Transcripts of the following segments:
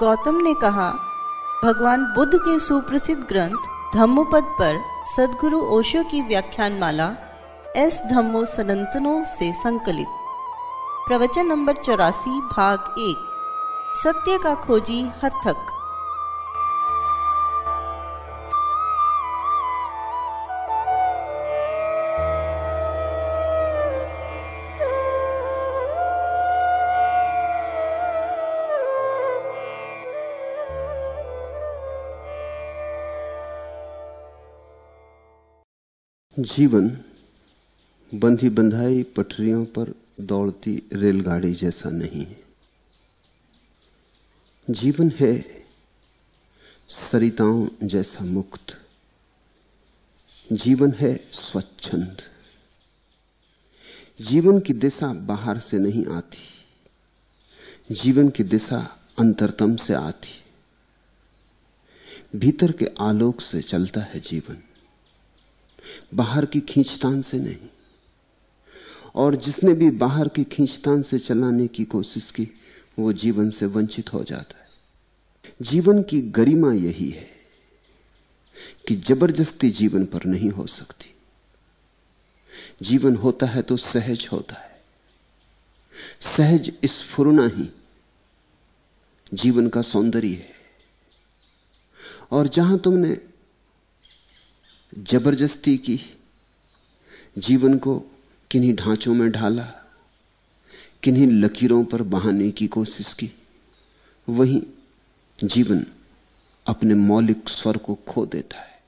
गौतम ने कहा, भगवान बुद्ध के सुप्रसिद्ध ग्रंथ धम्मपद पर सदगुरु ओशो की व्याख्यान माला एस धम्मो सनंतनों से संकलित। प्रवचन नंबर चौरासी, भाग एक। सत्य का खोजी हथक। जीवन बंधी बंधाई पटरियों पर दौड़ती रेलगाड़ी जैसा नहीं है। जीवन है सरिताओं जैसा मुक्त। जीवन है स्वच्छंद। जीवन की दिशा बाहर से नहीं आती। जीवन की दिशा अंतरतम से आती। भीतर के आलोक से चलता है जीवन। बाहर की खींचतान से नहीं। और जिसने भी बाहर की खींचतान से चलाने की कोशिश की, वो जीवन से वंचित हो जाता है। जीवन की गरिमा यही है कि ज़बरदस्ती जीवन पर नहीं हो सकती। जीवन होता है तो सहज होता है। सहज स्फुरना ही जीवन का सौंदर्य है। और जहाँ तुमने ज़बरदस्ती की। जीवन को किन्हीं ढांचों में ढाला, किन्हीं लकीरों पर बहाने की कोशिश की, वहीं जीवन अपने मौलिक स्वर को खो देता है।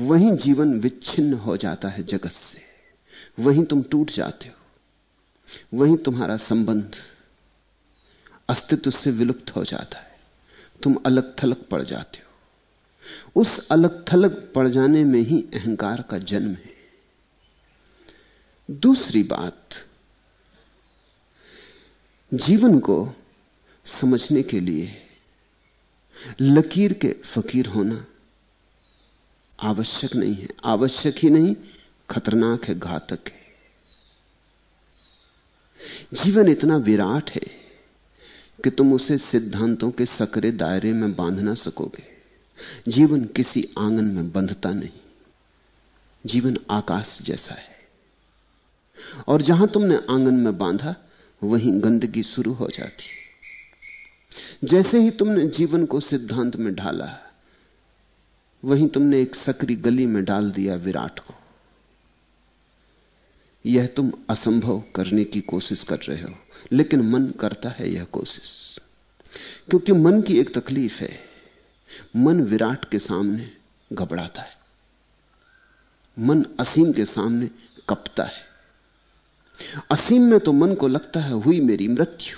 वहीं जीवन विच्छिन्न हो जाता है जगत से। वहीं तुम टूट जाते हो। वहीं तुम्हारा संबंध अस्तित्व से विलुप्त हो जाता है। तुम अलग थलग पड़ जाते हो। उस अलग थलग पड़ जाने में ही अहंकार का जन्म है। दूसरी बात, जीवन को समझने के लिए लकीर के फकीर होना आवश्यक नहीं है। आवश्यक ही नहीं, खतरनाक है, घातक है। जीवन इतना विराट है कि तुम उसे सिद्धांतों के सकरे दायरे में बाँध ना सकोगे। जीवन किसी आँगन में बंधता नहीं। जीवन आकाश जैसा है। और जहाँ तुमने आँगन में बांधा, वहीं गंदगी शुरू हो जाती जैसे ही तुमने जीवन को सिद्धांत में ढाला, वहीं तुमने एक सकरी गली में डाल दिया विराट को। यह तुम असंभव करने की कोशिश कर रहे हो, लेकिन मन करता है यह कोशिश। क्योंकि मन की एक तकलीफ़ है। मन विराट के सामने घबराता है। मन असीम के सामने कपता है। असीम में तो मन को लगता है, हुई मेरी मृत्यु।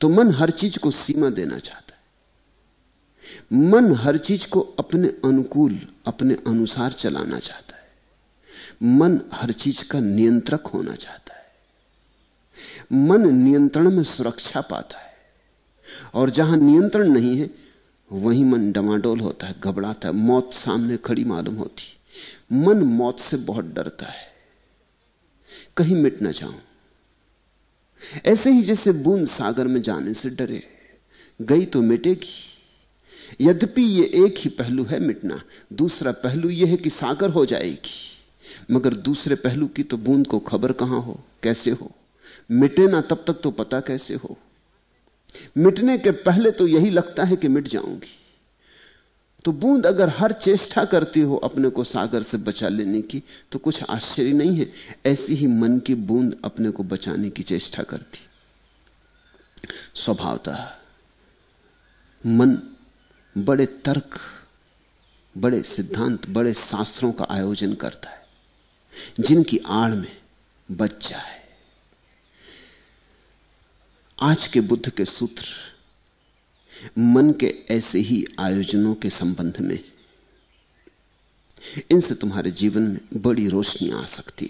तो मन हर चीज़ को सीमा देना चाहता है। मन हर चीज़ को अपने अनुकूल, अपने अनुसार चलाना चाहता है। मन हर चीज़ का नियंत्रक होना चाहता है। मन नियंत्रण में सुरक्षा पाता है। और जहाँ नियंत्रण नहीं है वहीं मन डमाडोल होता है, घबराता है, मौत सामने खड़ी मालूम होती मन मौत से बहुत डरता है। कहीं मिट ना जाऊँ। ऐसे ही जैसे बूंद सागर में जाने से डरे, गई तो मिटेगी। यद्यपि यह एक ही पहलू है मिटना, दूसरा पहलू यह है कि सागर हो जाएगी। मगर दूसरे पहलू की तो बूंद को खबर कहाँ हो, कैसे हो? मिटे ना तब तक तो पता कैसे हो? मिटने के पहले तो यही लगता है कि मिट जाऊँगी। तो बूंद अगर हर चेष्टा करती हो अपने को सागर से बचा लेने की तो कुछ आश्चर्य नहीं है? ऐसी ही मन की बूंद अपने को बचाने की चेष्टा करती। स्वभावतः मन बड़े तर्क, बड़े सिद्धांत, बड़े शास्त्रों का आयोजन करता है, जिनकी आड़ में बच जाए। आज के बुद्ध के सूत्र, मन के ऐसे ही आयोजनों के संबंध में, इनसे तुम्हारे जीवन में बड़ी रोशनी आ सकती।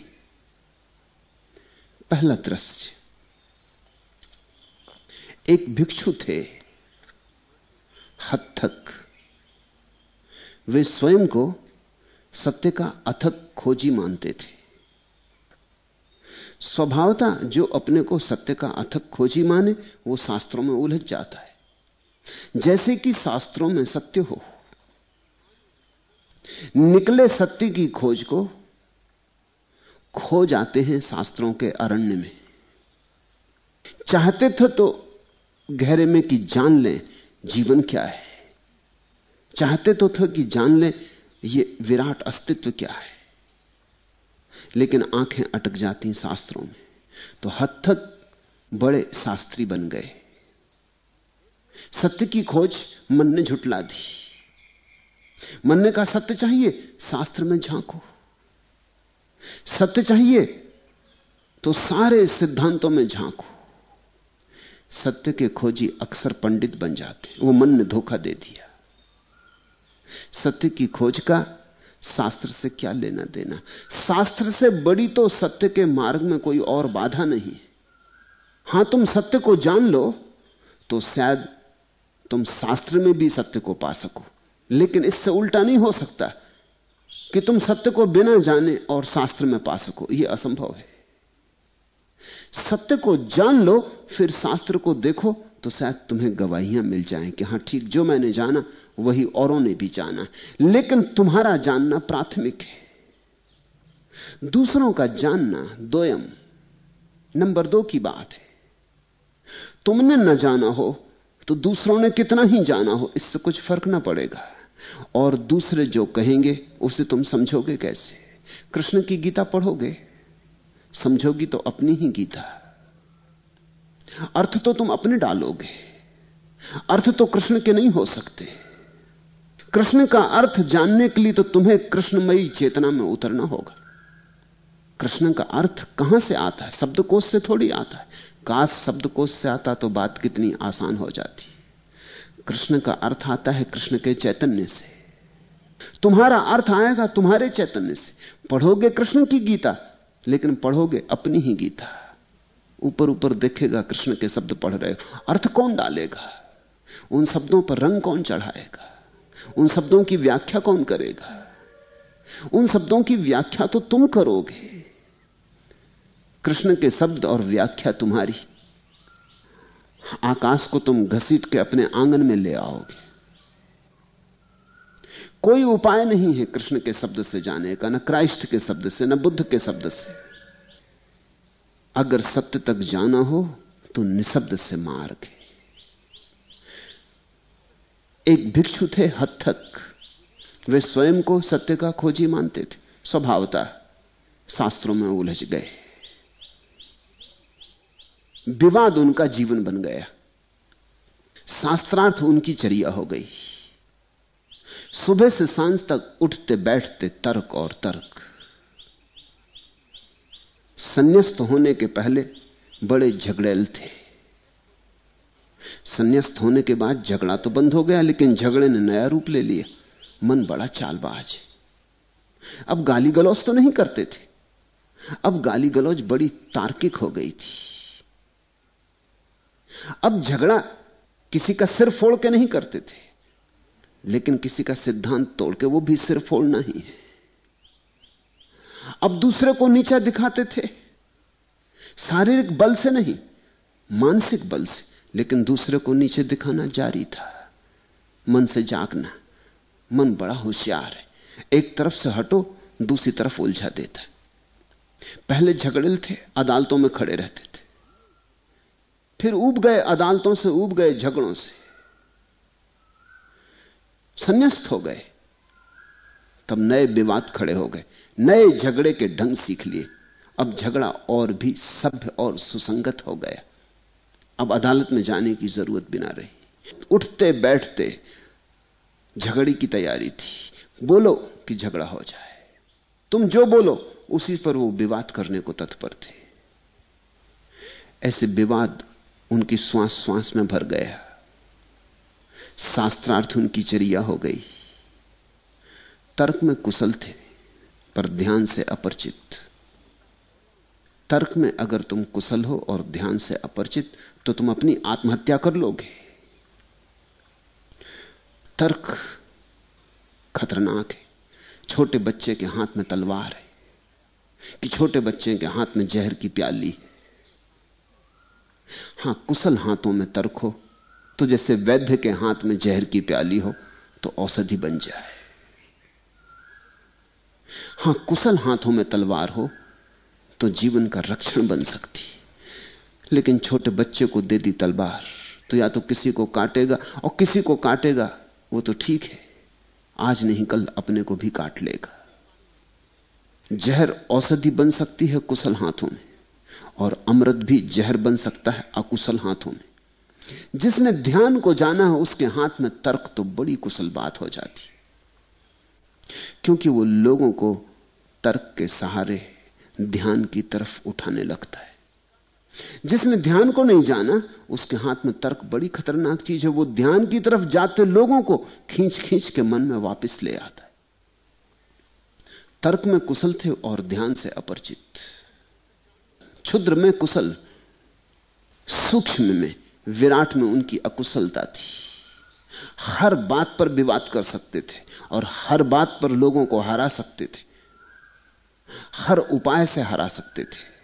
पहला दृश्य, एक भिक्षु थे हथक वे स्वयं को सत्य का अथक खोजी मानते थे। स्वभावता जो अपने को सत्य का अथक खोजी माने, वो शास्त्रों में उलझ जाता है। जैसे कि शास्त्रों में सत्य हो, निकले सत्य की खोज को खो जाते हैं शास्त्रों के अरण्य में। चाहते थे तो गहरे में कि जान लें, जीवन क्या है। चाहते तो थे कि जान लें, ये विराट अस्तित्व क्या है। लेकिन आँखें अटक जाती शास्त्रों में। तो हद तक बड़े शास्त्री बन गए। सत्य की खोज मन ने झुटला दी। मन ने कहा, सत्य चाहिए, शास्त्र में झांको। सत्य चाहिए तो सारे सिद्धांतों में झांको। सत्य के खोजी अक्सर पंडित बन जाते वो मन ने धोखा दे दिया। सत्य की खोज का शास्त्र से क्या लेना देना? शास्त्र से बड़ी तो सत्य के मार्ग में कोई और बाधा नहीं हाँ। तुम सत्य को जान लो तो शायद तुम शास्त्र में भी सत्य को पा सको। लेकिन इससे उल्टा नहीं हो सकता कि तुम सत्य को बिना जाने और शास्त्र में पा सको। यह असंभव है। सत्य को जान लो, फिर शास्त्र को देखो तो शायद तुम्हें गवाहियाँ मिल जाएँ कि हाँ, ठीक, जो मैंने जाना, वही औरों ने भी जाना। लेकिन तुम्हारा जानना प्राथमिक है। दूसरों का जानना दोयम, नंबर दो की बात है। तुमने न जाना हो तो दूसरों ने कितना ही जाना हो, इससे कुछ फ़र्क ना पड़ेगा। और दूसरे जो कहेंगे, उसे तुम समझोगे कैसे? कृष्ण की गीता पढ़ोगे? समझोगी तो अपनी ही गीता। अर्थ तो तुम अपने डालोगे। अर्थ तो कृष्ण के नहीं हो सकते। कृष्ण का अर्थ जानने के लिए तो तुम्हें कृष्णमयी चेतना में उतरना होगा। कृष्ण का अर्थ कहाँ से आता है? शब्दकोश से थोड़ी आता है। काश शब्दकोश से आता तो बात कितनी आसान हो जाती। कृष्ण का अर्थ आता है कृष्ण के चैतन्य से। तुम्हारा अर्थ आएगा तुम्हारे चैतन्य से। पढ़ोगे कृष्ण की गीता, लेकिन पढ़ोगे अपनी ही गीता। ऊपर ऊपर देखेगा, कृष्ण के शब्द पढ़ रहे हो। अर्थ कौन डालेगा? उन शब्दों पर रंग कौन चढ़ाएगा? उन शब्दों की व्याख्या कौन करेगा? उन शब्दों की व्याख्या तो तुम करोगे। कृष्ण के शब्द और व्याख्या तुम्हारी। आकाश को तुम घसीट के अपने आँगन में ले आओगे। कोई उपाय नहीं है कृष्ण के शब्द से जाने का, न क्राइस्ट के शब्द से, न बुद्ध के शब्द से। अगर सत्य तक जाना हो तो निशब्द से मार्ग है। एक भिक्षु थे हद तक वे स्वयं को सत्य का खोजी मानते थे। स्वभावता शास्त्रों में उलझ गए। विवाद उनका जीवन बन गया। शास्त्रार्थ उनकी चर्या हो गई। सुबह से साँझ तक उठते बैठते तर्क और तर्क। संन्यास्त होने के पहले बड़े झगड़ेल थे। संन्यास्त होने के बाद झगड़ा तो बंद हो गया, लेकिन झगड़े ने नया रूप ले लिया। मन बड़ा चालबाज है। अब गाली गलौज तो नहीं करते थे। अब गाली गलौज बड़ी तार्किक हो गई थी। अब झगड़ा किसी का सिर फोड़ के नहीं करते थे, लेकिन किसी का सिद्धांत तोड़ के वो भी सिर फोड़ना ही है। अब दूसरे को नीचा दिखाते थे। शारीरिक बल से नहीं, मानसिक बल से, लेकिन दूसरे को नीचे दिखाना जारी था। मन से जागना, मन बड़ा होशियार है। एक तरफ़ से हटो, दूसरी तरफ़ उलझा देता पहले झगड़े थे, अदालतों में खड़े रहते थे। फिर उब गए अदालतों से उब गए झगड़ों से। संन्यास्त हो गए। तब नए विवाद खड़े हो गए। नए झगड़े के ढंग सीख लिए। अब झगड़ा और भी सभ्य और सुसंगत हो गया। अब अदालत में जाने की ज़रूरत भी ना रही। उठते बैठते झगड़ी की तैयारी थी। बोलो कि झगड़ा हो जाए। तुम जो बोलो, उसी पर वो विवाद करने को तत्पर थे। ऐसे विवाद उनकी श्वास श्वास में भर गया। शास्त्रार्थ उनकी चरिया हो गई। तर्क में कुशल थे, पर ध्यान से अपरिचित। तर्क में अगर तुम कुशल हो और ध्यान से अपरिचित तो तुम अपनी आत्महत्या कर लोगे। तर्क खतरनाक है। छोटे बच्चे के हाथ में तलवार है, कि छोटे बच्चे के हाथ में जहर की प्याली है। कुशल हाथों में तर्क हो तो जैसे वैद्य के हाथ में जहर की प्याली हो तो औषधि बन जाए। हाँ, कुशल हाथों में तलवार हो तो जीवन का रक्षण बन सकती। लेकिन छोटे बच्चे को दे दी तलवार तो या तो किसी को काटेगा, और किसी को काटेगा, वो तो ठीक है। आज नहीं, कल अपने को भी काट लेगा। जहर औषधि बन सकती है कुशल हाथों में, और अमृत भी जहर बन सकता है अकुशल हाथों में। जिसने ध्यान को जाना है, उसके हाथ में तर्क तो बड़ी कुशल बात हो जाती। क्योंकि वो लोगों को तर्क के सहारे ध्यान की तरफ़ उठाने लगता है। जिसने ध्यान को नहीं जाना, उसके हाथ में तर्क बड़ी खतरनाक चीज़ है। वो ध्यान की तरफ़ जाते लोगों को खींच खींच के मन में वापस ले आता है। तर्क में कुशल थे और ध्यान से अपरिचित। क्षुद्र में कुशल, सूक्ष्म में, विराट में उनकी अकुशलता थी। हर बात पर विवाद कर सकते थे और हर बात पर लोगों को हरा सकते थे। हर उपाय से हरा सकते थे।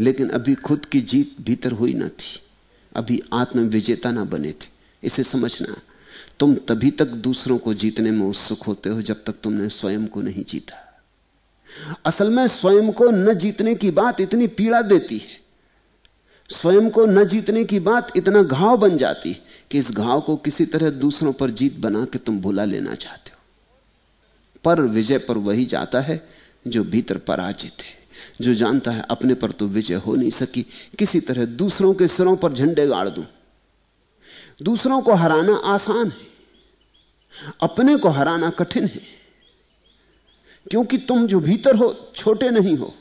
लेकिन अभी खुद की जीत भीतर हुई ना थी। अभी आत्मविजेता ना बने थे। इसे समझना, तुम तभी तक दूसरों को जीतने में उत्सुक होते हो जब तक तुमने स्वयं को नहीं जीता। असल में स्वयं को न जीतने की बात इतनी पीड़ा देती है। स्वयं को न जीतने की बात इतना घाव बन जाती कि इस घाव को किसी तरह दूसरों पर जीत बना के तुम भुला लेना चाहते हो। पर विजय पर वही जाता है जो भीतर पराजित है। जो जानता है, अपने पर तो विजय हो नहीं सकी। किसी तरह दूसरों के सिरों पर झंडे गाड़ दूँ। दूसरों को हराना आसान है। अपने को हराना कठिन है। क्योंकि तुम जो भीतर हो, छोटे नहीं हो।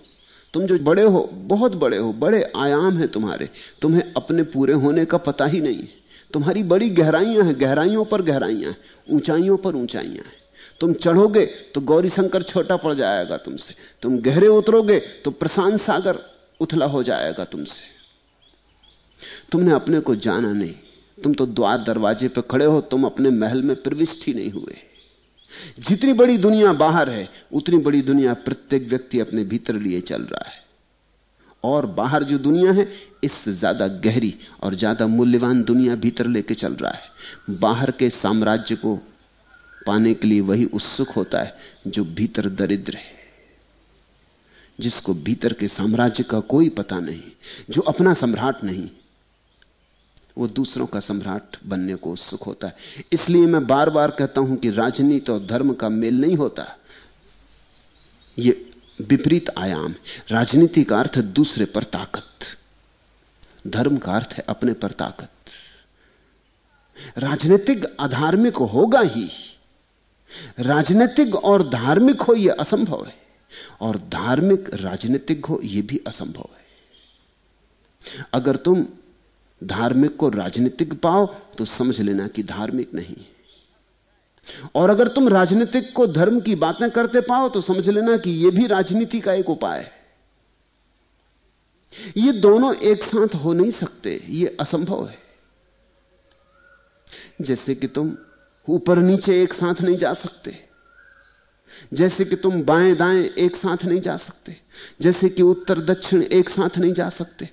तुम जो बड़े हो, बहुत बड़े हो। बड़े आयाम हैं तुम्हारे। तुम्हें अपने पूरे होने का पता ही नहीं है। तुम्हारी बड़ी गहराइयाँ हैं, गहराइयों पर गहराइयाँ हैं, ऊंचाइयों पर ऊंचाइयाँ हैं। तुम चढ़ोगे तो गौरी शंकर छोटा पड़ जाएगा तुमसे। तुम गहरे उतरोगे तो प्रशांत सागर उथला हो जाएगा तुमसे। तुमने अपने को जाना नहीं। तुम तो द्वार दरवाजे पर खड़े हो, तुम अपने महल में प्रविष्ट ही नहीं हुए। जितनी बड़ी दुनिया बाहर है, उतनी बड़ी दुनिया प्रत्येक व्यक्ति अपने भीतर लिए चल रहा है। और बाहर जो दुनिया है, इससे ज़्यादा गहरी और ज़्यादा मूल्यवान दुनिया भीतर लेके चल रहा है। बाहर के साम्राज्य को पाने के लिए वही उत्सुक होता है जो भीतर दरिद्र है, जिसको भीतर के साम्राज्य का कोई पता नहीं, जो अपना सम्राट नहीं, वो दूसरों का सम्राट बनने को उत्सुक होता है। इसलिए मैं बार बार कहता हूँ कि राजनीति और धर्म का मेल नहीं होता। ये विपरीत आयाम। राजनीति का अर्थ है दूसरे पर ताकत। धर्म का अर्थ है अपने पर ताकत। राजनीतिक अधार्मिक होगा ही। राजनीतिक और धार्मिक हो यह असंभव है। और धार्मिक राजनीतिक हो यह भी असंभव है। अगर तुम धार्मिक को राजनीतिक पाओ तो समझ लेना कि धार्मिक नहीं और अगर तुम राजनीतिक को धर्म की बातें करते पाओ तो समझ लेना कि यह भी राजनीति का एक उपाय है। ये दोनों एक साथ हो नहीं सकते, ये असंभव है। जैसे कि तुम ऊपर नीचे एक साथ नहीं जा सकते, जैसे कि तुम बाएँ दाएँ एक साथ नहीं जा सकते, जैसे कि उत्तर दक्षिण एक साथ नहीं जा सकते,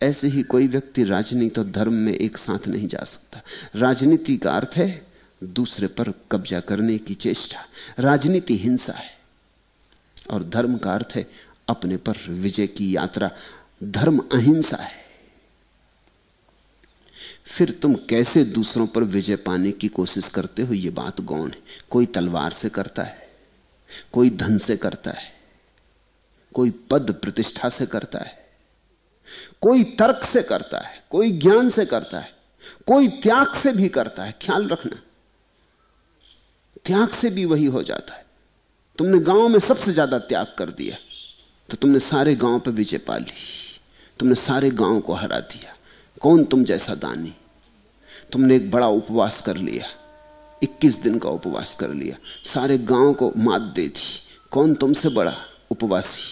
ऐसे ही कोई व्यक्ति राजनीति और धर्म में एक साथ नहीं जा सकता। राजनीति का अर्थ है दूसरे पर कब्जा करने की चेष्टा। राजनीति हिंसा है। और धर्म का अर्थ है अपने पर विजय की यात्रा। धर्म अहिंसा है। फिर तुम कैसे दूसरों पर विजय पाने की कोशिश करते हो यह बात गौण है। कोई तलवार से करता है, कोई धन से करता है, कोई पद प्रतिष्ठा से करता है, कोई तर्क से करता है, कोई ज्ञान से करता है, कोई त्याग से भी करता है। ख्याल रखना। त्याग से भी वही हो जाता है। तुमने गाँव में सबसे ज़्यादा त्याग कर दिया तो तुमने सारे गाँव पर विजय पा ली, तुमने सारे गाँव को हरा दिया। कौन तुम जैसा दानी? तुमने एक बड़ा उपवास कर लिया 21 दिन का उपवास कर लिया, सारे गाँव को मात दे दी। कौन तुमसे बड़ा उपवासी?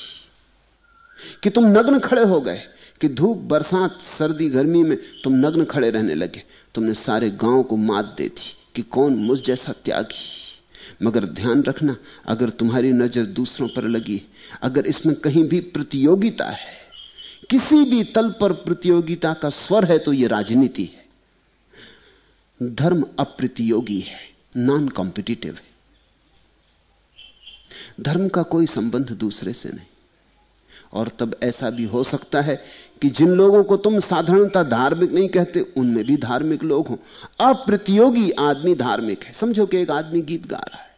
कि तुम नग्न खड़े हो गए, कि धूप बरसात सर्दी गर्मी में तुम नग्न खड़े रहने लगे, तुमने सारे गाँव को मात दे दी। कि कौन मुझ जैसा त्यागी? मगर ध्यान रखना, अगर तुम्हारी नज़र दूसरों पर लगी, अगर इसमें कहीं भी प्रतियोगिता है, किसी भी तल पर प्रतियोगिता का स्वर है तो यह राजनीति है। धर्म अप्रतियोगी है नॉन कॉम्पिटिटिव है। धर्म का कोई संबंध दूसरे से नहीं। और तब ऐसा भी हो सकता है कि जिन लोगों को तुम साधारणता धार्मिक नहीं कहते, उनमें भी धार्मिक लोग हों। अप्रतियोगी आदमी धार्मिक है। समझो कि एक आदमी गीत गा रहा है।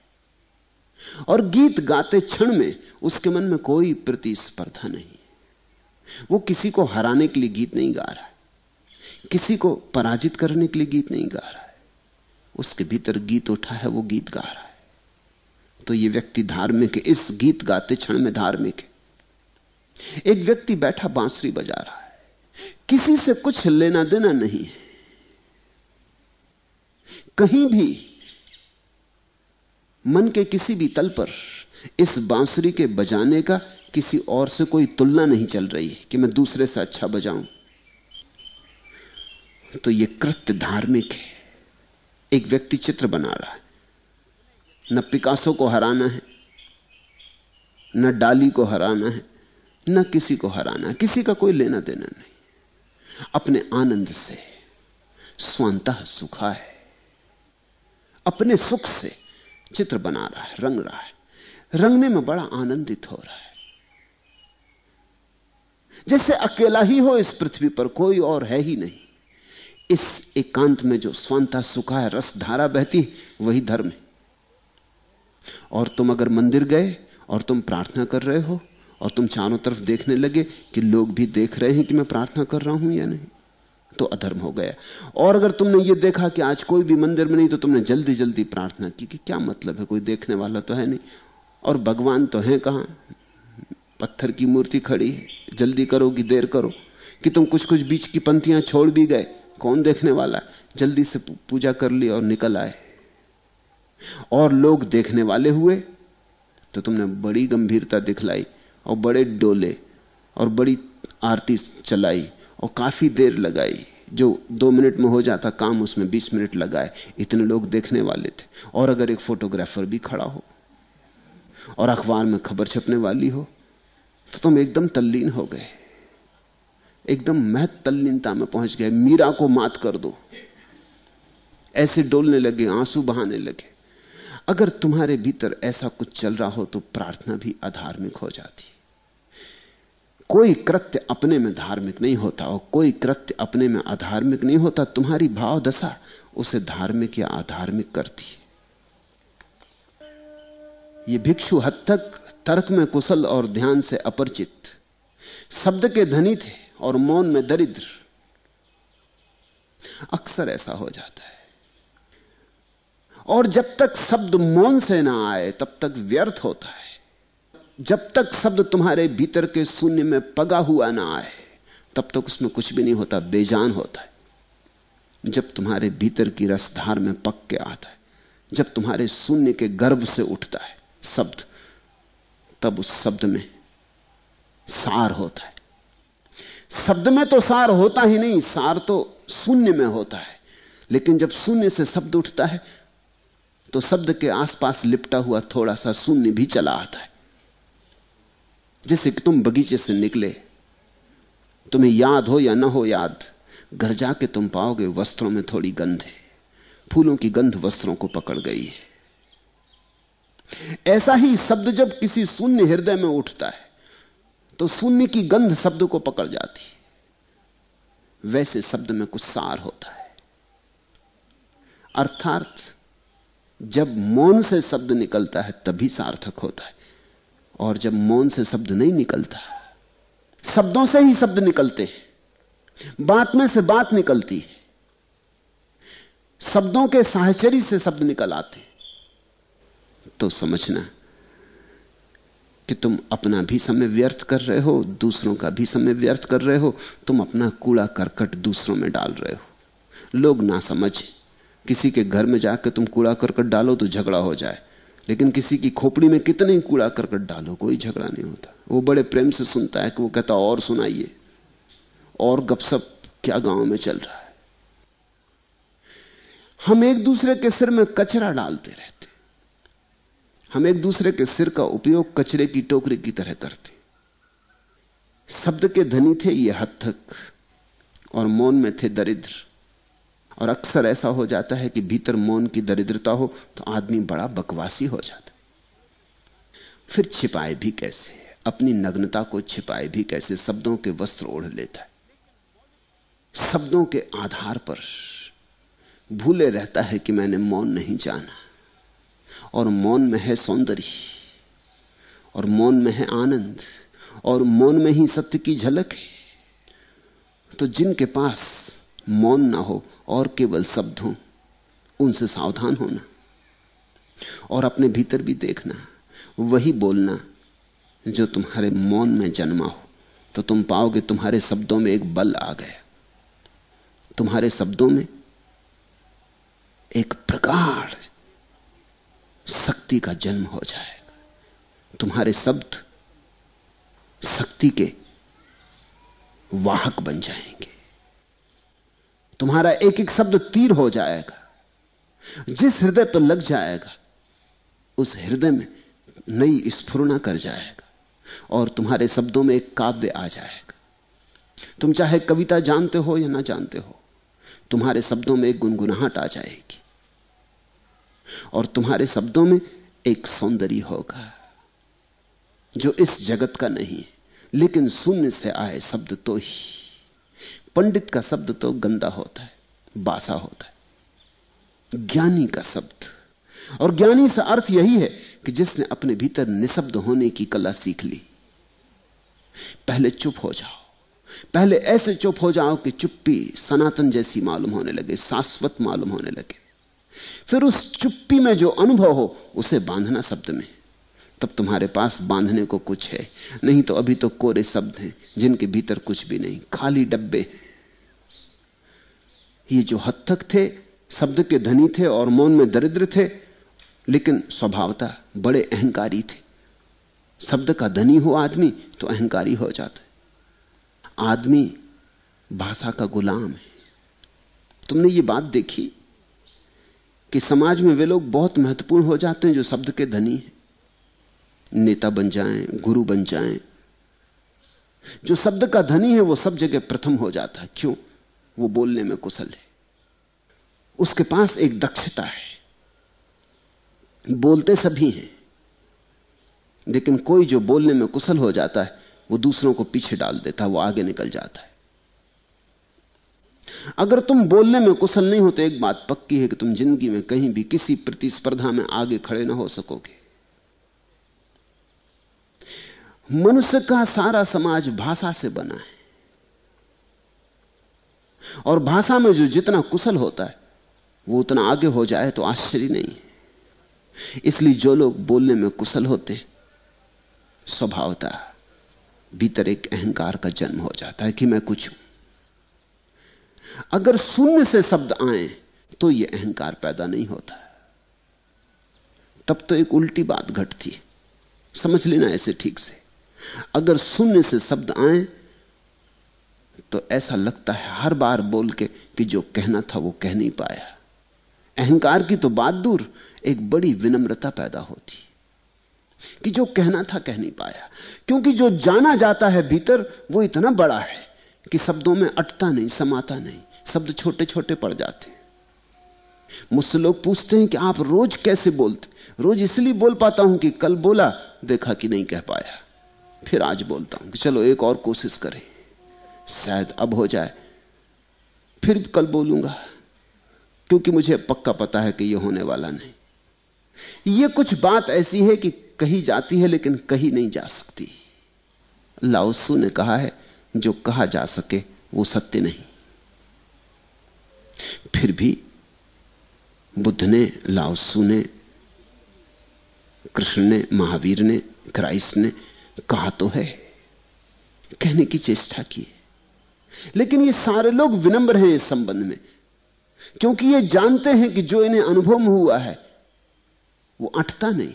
और गीत गाते क्षण में उसके मन में कोई प्रतिस्पर्धा नहीं वो किसी को हराने के लिए गीत नहीं गा रहा है। किसी को पराजित करने के लिए गीत नहीं गा रहा है। उसके भीतर गीत उठा है, वो गीत गा रहा है। तो ये व्यक्ति धार्मिक है। इस गीत गाते क्षण में धार्मिक है। एक व्यक्ति बैठा बांसुरी बजा रहा है। किसी से कुछ लेना देना नहीं है। कहीं भी मन के किसी भी तल पर इस बांसुरी के बजाने का किसी और से कोई तुलना नहीं चल रही कि मैं दूसरे से अच्छा बजाऊं। तो यह कृत्य धार्मिक है। एक व्यक्ति चित्र बना रहा है। न पिकासो को हराना है, न डाली को हराना है। न किसी को हराना, किसी का कोई लेना देना नहीं। अपने आनंद से, स्वांता सुखा है। अपने सुख से चित्र बना रहा है, रंग रहा है। रंगने में बड़ा आनंदित हो रहा है। जैसे अकेला ही हो, इस पृथ्वी पर कोई और है ही नहीं। इस एकांत में जो स्वांता सुखा है, रस धारा बहती वही धर्म है। और तुम अगर मंदिर गए और तुम प्रार्थना कर रहे हो और तुम चारों तरफ़ देखने लगे कि लोग भी देख रहे हैं कि मैं प्रार्थना कर रहा हूँ या नहीं। तो अधर्म हो गया। और अगर तुमने ये देखा कि आज कोई भी मंदिर में नहीं तो तुमने जल्दी जल्दी प्रार्थना की कि क्या मतलब है? कोई देखने वाला तो है नहीं। और भगवान तो है कहाँ? पत्थर की मूर्ति खड़ी है। जल्दी करो कि देर करो कि तुम कुछ कुछ बीच की पंक्तियाँ छोड़ भी गए। कौन देखने वाला जल्दी से पूजा कर ली और निकल आए। और लोग देखने वाले हुए तो तुमने बड़ी गंभीरता दिखलाई। और बड़े डोले और बड़ी आरती चलाई और काफ़ी देर लगाई। जो दो मिनट में हो जाता, काम उसमें बीस मिनट लगाए। इतने लोग देखने वाले थे। और अगर एक फोटोग्राफर भी खड़ा हो और अखबार में खबर छपने वाली हो तो तुम एकदम तल्लीन हो गए। एकदम महत तल्लीनता में पहुँच गए। मीरा को मात कर दो। ऐसे डोलने लगे, आँसू बहाने लगे। अगर तुम्हारे भीतर ऐसा कुछ चल रहा हो तो प्रार्थना भी अधार्मिक हो जाती कोई कृत्य अपने में धार्मिक नहीं होता और कोई कृत्य अपने में अधार्मिक नहीं होता, तुम्हारी भाव दशा उसे धार्मिक या अधार्मिक करती है। ये भिक्षु हद तक तर्क में कुशल और ध्यान से अपरिचित, शब्द के धनी थे और मौन में दरिद्र। अक्सर ऐसा हो जाता है। और जब तक शब्द मौन से ना आए, तब तक व्यर्थ होता है। जब तक शब्द तुम्हारे भीतर के शून्य में पगा हुआ ना आए, तब तक उसमें कुछ भी नहीं होता, बेजान होता है। जब तुम्हारे भीतर की रसधार में पक के आता है, जब तुम्हारे शून्य के गर्भ से उठता है शब्द, तब उस शब्द में सार होता है। शब्द में तो सार होता ही नहीं, सार तो शून्य में होता है। लेकिन जब शून्य से शब्द उठता है तो शब्द के आसपास लिपटा हुआ थोड़ा सा शून्य भी चला आता है। जैसे कि तुम बगीचे से निकले, तुम्हें याद हो या ना हो याद, घर जाके तुम पाओगे वस्त्रों में थोड़ी गंध है। फूलों की गंध वस्त्रों को पकड़ गई है। ऐसा ही शब्द जब किसी शून्य हृदय में उठता है तो शून्य की गंध शब्द को पकड़ जाती है। वैसे शब्द में कुछ सार होता है। अर्थात, जब मौन से शब्द निकलता है, तभी सार्थक होता है। और जब मौन से शब्द नहीं निकलता, शब्दों से ही शब्द निकलते हैं, बात में से बात निकलती है, शब्दों के साहचरी से शब्द निकल आते तो समझना कि तुम अपना भी समय व्यर्थ कर रहे हो, दूसरों का भी समय व्यर्थ कर रहे हो, तुम अपना कूड़ा करकट दूसरों में डाल रहे हो। लोग ना समझ, किसी के घर में जाकर तुम कूड़ा करकट डालो तो झगड़ा हो जाए। लेकिन किसी की खोपड़ी में कितने कूड़ा करकट डालो, कोई झगड़ा नहीं होता। वो बड़े प्रेम से सुनता है कि वो कहता, और सुनाइए। और गपसप क्या गाँव में चल रहा है? हम एक दूसरे के सिर में कचरा डालते रहते। हम एक दूसरे के सिर का उपयोग कचरे की टोकरी की तरह करते। शब्द के धनी थे ये हद तक और मौन में थे दरिद्र। और अक्सर ऐसा हो जाता है कि भीतर मौन की दरिद्रता हो तो आदमी बड़ा बकवासी हो जाता फिर छिपाए भी कैसे अपनी नग्नता को छिपाए भी कैसे? शब्दों के वस्त्र ओढ़ लेता है। शब्दों के आधार पर भूले रहता है कि मैंने मौन नहीं जाना। और मौन में है सौंदर्य, और मौन में है आनंद, और मौन में ही सत्य की झलक है। तो जिनके पास मौन ना हो और केवल शब्द हो, उनसे सावधान होना और अपने भीतर भी देखना, वही बोलना जो तुम्हारे मौन में जन्मा हो। तो तुम पाओगे तुम्हारे शब्दों में एक बल आ गया। तुम्हारे शब्दों में एक प्रकार शक्ति का जन्म हो जाएगा। तुम्हारे शब्द शक्ति के वाहक बन जाएँगे। तुम्हारा एक एक शब्द तीर हो जाएगा। जिस हृदय पर लग जाएगा, उस हृदय में नई स्फुरना कर जाएगा और तुम्हारे शब्दों में एक काव्य आ जाएगा। तुम चाहे कविता जानते हो या ना जानते हो, तुम्हारे शब्दों में एक गुनगुनाहट आ जाएगी और तुम्हारे शब्दों में एक सौंदर्य होगा, जो इस जगत का नहीं, लेकिन शून्य से आए शब्द तो ही। पंडित का शब्द तो गंदा होता है, बासा होता है। ज्ञानी का शब्द। और ज्ञानी से अर्थ यही है कि जिसने अपने भीतर निशब्द होने की कला सीख ली, पहले चुप हो जाओ। पहले ऐसे चुप हो जाओ कि चुप्पी सनातन जैसी मालूम होने लगे, शाश्वत मालूम होने लगे। फिर उस चुप्पी में जो अनुभव हो, उसे बांधना शब्द में। तब तुम्हारे पास बांधने को कुछ है। नहीं तो अभी तो कोरे शब्द हैं, जिनके भीतर कुछ भी नहीं। खाली डब्बे। ये जो हद तक थे, शब्द के धनी थे और मौन में दरिद्र थे, लेकिन स्वभावता बड़े अहंकारी थे। शब्द का धनी हो आदमी तो अहंकारी हो जाता आदमी भाषा का गुलाम है। तुमने ये बात देखी कि समाज में वे लोग बहुत महत्वपूर्ण हो जाते हैं जो शब्द के धनी हैं। नेता बन जाएँ, गुरु बन जाएँ। जो शब्द का धनी है वो सब जगह प्रथम हो जाता है। क्यों? वो बोलने में कुशल है। उसके पास एक दक्षता है। बोलते सभी हैं लेकिन कोई जो बोलने में कुशल हो जाता है वो दूसरों को पीछे डाल देता है वो आगे निकल जाता है। अगर तुम बोलने में कुशल नहीं होते एक बात पक्की है कि तुम ज़िंदगी में कहीं भी किसी प्रतिस्पर्धा में आगे खड़े ना हो सकोगे। मनुष्य का सारा समाज भाषा से बना है। और भाषा में जो जितना कुशल होता है, वो उतना आगे हो जाए तो आश्चर्य नहीं इसलिए जो लोग बोलने में कुशल होते, स्वभावता भीतर एक अहंकार का जन्म हो जाता है कि मैं कुछ हूँ। अगर शून्य से शब्द आए तो यह अहंकार पैदा नहीं होता। तब तो एक उल्टी बात घटती है। समझ लेना ऐसे ठीक से। अगर शून्य से शब्द आए तो ऐसा लगता है हर बार बोल के कि जो कहना था वो कह नहीं पाया। अहंकार की तो बात दूर, एक बड़ी विनम्रता पैदा होती। कि जो कहना था कह नहीं पाया। क्योंकि जो जाना जाता है भीतर, वो इतना बड़ा है कि शब्दों में अटता नहीं, समाता नहीं। शब्द छोटे छोटे पड़ जाते हैं। मुझसे लोग पूछते हैं कि आप रोज कैसे बोलते? रोज इसलिए बोल पाता हूँ कि कल बोला, देखा कि नहीं कह पाया। फिर आज बोलता हूँ कि चलो एक और कोशिश करें। शायद अब हो जाए। फिर कल बोलूँगा, क्योंकि मुझे पक्का पता है कि यह होने वाला नहीं। यह कुछ बात ऐसी है कि कही जाती है, लेकिन कही नहीं जा सकती। लाओसू ने कहा है, जो कहा जा सके, वो सत्य नहीं। फिर भी बुद्ध ने लाओसू ने, कृष्ण ने, महावीर ने, क्राइस्ट ने कहा तो है, कहने की चेष्टा की लेकिन ये सारे लोग विनम्र हैं इस संबंध में, क्योंकि ये जानते हैं कि जो इन्हें अनुभव हुआ है, वो अटता नहीं।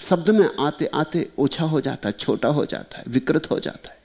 शब्द में आते आते ओछा हो जाता है, छोटा हो जाता है, विकृत हो जाता है।